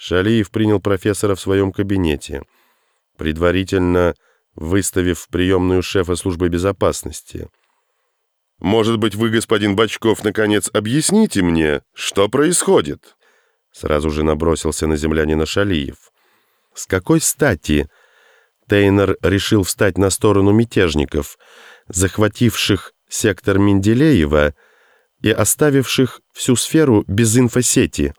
Шалиев принял профессора в своем кабинете, предварительно выставив в приемную шефа службы безопасности. «Может быть, вы, господин Бачков, наконец объясните мне, что происходит?» Сразу же набросился на землянина Шалиев. «С какой стати Тейнер решил встать на сторону мятежников, захвативших сектор Менделеева и оставивших всю сферу без инфосети?»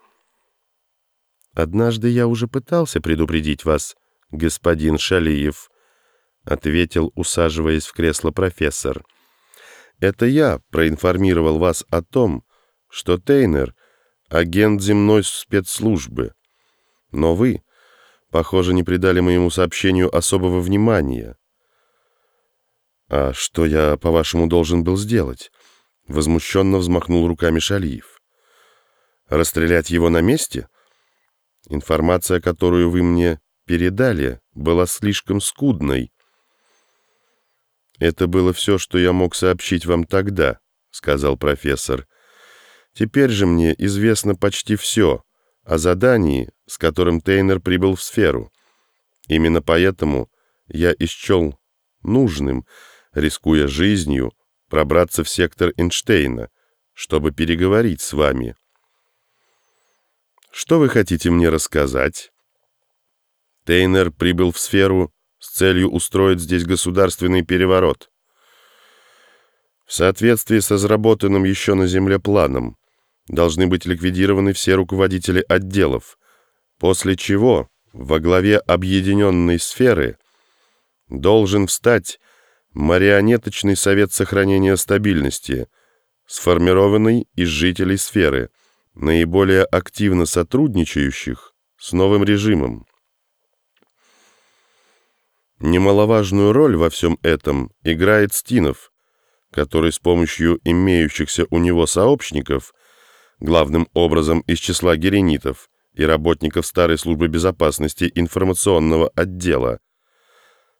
«Однажды я уже пытался предупредить вас, господин Шалиев», ответил, усаживаясь в кресло профессор. «Это я проинформировал вас о том, что Тейнер — агент земной спецслужбы. Но вы, похоже, не придали моему сообщению особого внимания». «А что я, по-вашему, должен был сделать?» Возмущенно взмахнул руками Шалиев. «Расстрелять его на месте?» Информация, которую вы мне передали, была слишком скудной. Это было все, что я мог сообщить вам тогда, сказал профессор. Теперь же мне известно почти все о задании, с которым Тейнер прибыл в сферу. Именно поэтому я исчел нужным, рискуя жизнью, пробраться в сектор Эйнштейна, чтобы переговорить с вами. Что вы хотите мне рассказать? Тейнер прибыл в сферу с целью устроить здесь государственный переворот. В соответствии с разработанным еще на Земле планом должны быть ликвидированы все руководители отделов, после чего во главе объединенной сферы должен встать марионеточный совет сохранения стабильности, сформированный из жителей сферы – наиболее активно сотрудничающих с новым режимом. Немаловажную роль во всем этом играет Стинов, который с помощью имеющихся у него сообщников, главным образом из числа геренитов и работников старой службы безопасности информационного отдела,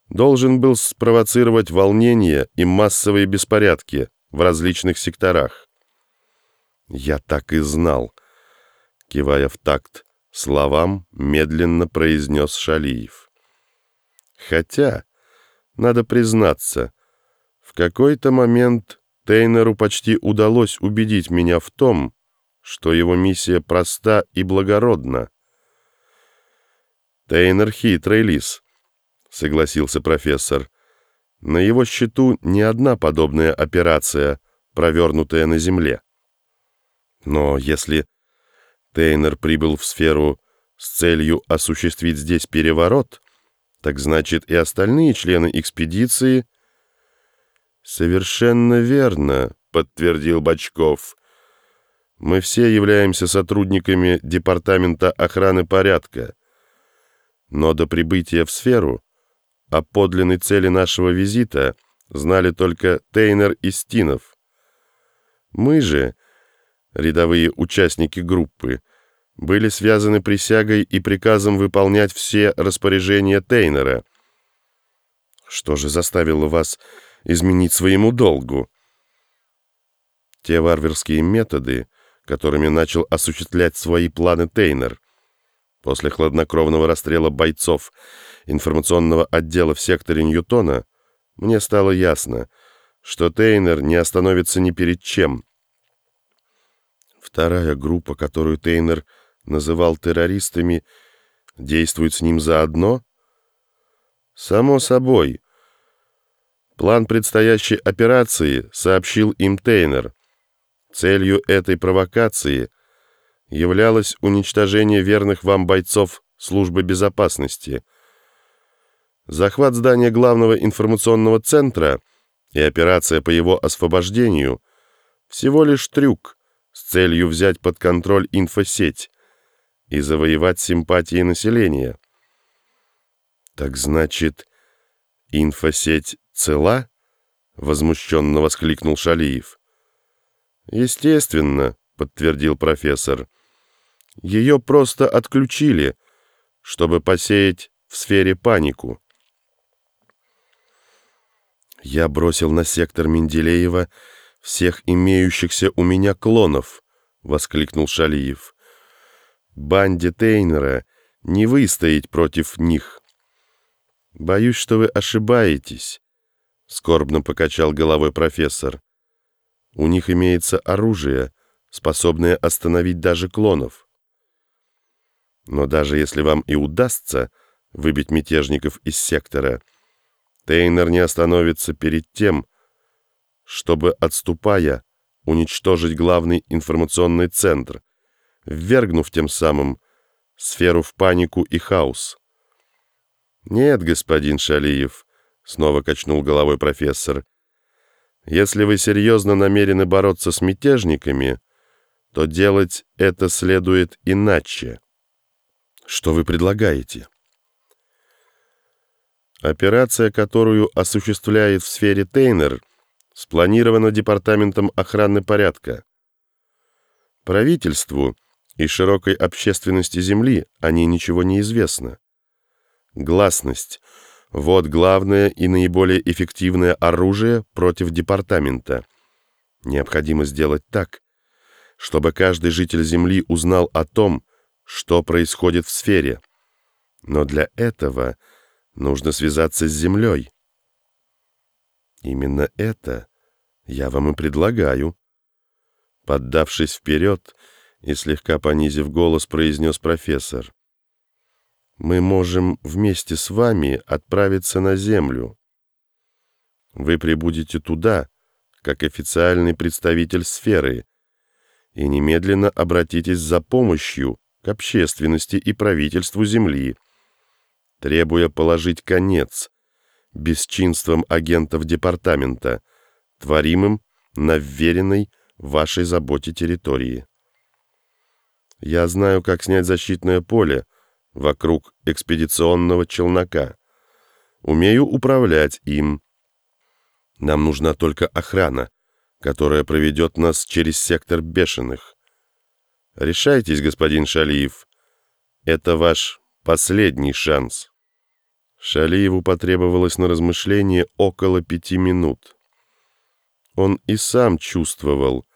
должен был спровоцировать волнения и массовые беспорядки в различных секторах. «Я так и знал», — кивая в такт словам, медленно произнес Шалиев. «Хотя, надо признаться, в какой-то момент Тейнеру почти удалось убедить меня в том, что его миссия проста и благородна». «Тейнер хитрый лис», — согласился профессор. «На его счету не одна подобная операция, провернутая на Земле». Но если Тейнер прибыл в сферу с целью осуществить здесь переворот, так значит и остальные члены экспедиции... «Совершенно верно», — подтвердил Бочков. «Мы все являемся сотрудниками Департамента охраны порядка. Но до прибытия в сферу о подлинной цели нашего визита знали только Тейнер и Стинов. Мы же рядовые участники группы, были связаны присягой и приказом выполнять все распоряжения Тейнера. Что же заставило вас изменить своему долгу? Те варварские методы, которыми начал осуществлять свои планы Тейнер. После хладнокровного расстрела бойцов информационного отдела в секторе Ньютона мне стало ясно, что Тейнер не остановится ни перед чем — Вторая группа, которую Тейнер называл террористами, действует с ним заодно? Само собой. План предстоящей операции сообщил им Тейнер. Целью этой провокации являлось уничтожение верных вам бойцов службы безопасности. Захват здания главного информационного центра и операция по его освобождению – всего лишь трюк – с целью взять под контроль инфосеть и завоевать симпатии населения. «Так значит, инфосеть цела?» — возмущенно воскликнул Шалиев. «Естественно», — подтвердил профессор. «Ее просто отключили, чтобы посеять в сфере панику». Я бросил на сектор Менделеева всех имеющихся у меня клонов!» — воскликнул Шалиев. банде Тейнера не выстоять против них. Боюсь, что вы ошибаетесь, — скорбно покачал головой профессор. У них имеется оружие, способное остановить даже клонов. Но даже если вам и удастся выбить мятежников из сектора, Тейнер не остановится перед тем, чтобы, отступая, уничтожить главный информационный центр, ввергнув тем самым сферу в панику и хаос. «Нет, господин Шалиев», — снова качнул головой профессор, «если вы серьезно намерены бороться с мятежниками, то делать это следует иначе». «Что вы предлагаете?» Операция, которую осуществляет в сфере Тейнер, спланирована Департаментом охраны порядка. Правительству и широкой общественности Земли о ней ничего не известно. Гласность – вот главное и наиболее эффективное оружие против департамента. Необходимо сделать так, чтобы каждый житель Земли узнал о том, что происходит в сфере. Но для этого нужно связаться с Землей. Именно это я вам и предлагаю. Поддавшись вперед и слегка понизив голос, произнес профессор. Мы можем вместе с вами отправиться на Землю. Вы прибудете туда, как официальный представитель сферы, и немедленно обратитесь за помощью к общественности и правительству Земли, требуя положить конец бесчинствам агентов департамента, творимым на вверенной вашей заботе территории. Я знаю, как снять защитное поле вокруг экспедиционного челнока. Умею управлять им. Нам нужна только охрана, которая проведет нас через сектор бешеных. Решайтесь, господин Шалиев. Это ваш последний шанс. Шалиеву потребовалось на размышление около пяти минут. Он и сам чувствовал,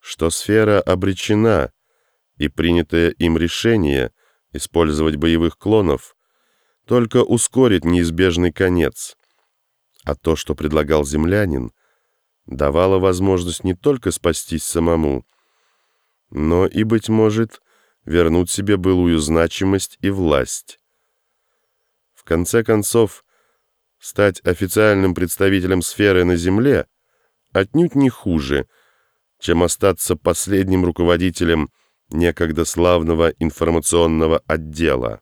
что сфера обречена, и принятое им решение использовать боевых клонов только ускорит неизбежный конец. А то, что предлагал землянин, давало возможность не только спастись самому, но и, быть может, вернуть себе былую значимость и власть. Конце концов, стать официальным представителем сферы на Земле отнюдь не хуже, чем остаться последним руководителем некогда славного информационного отдела.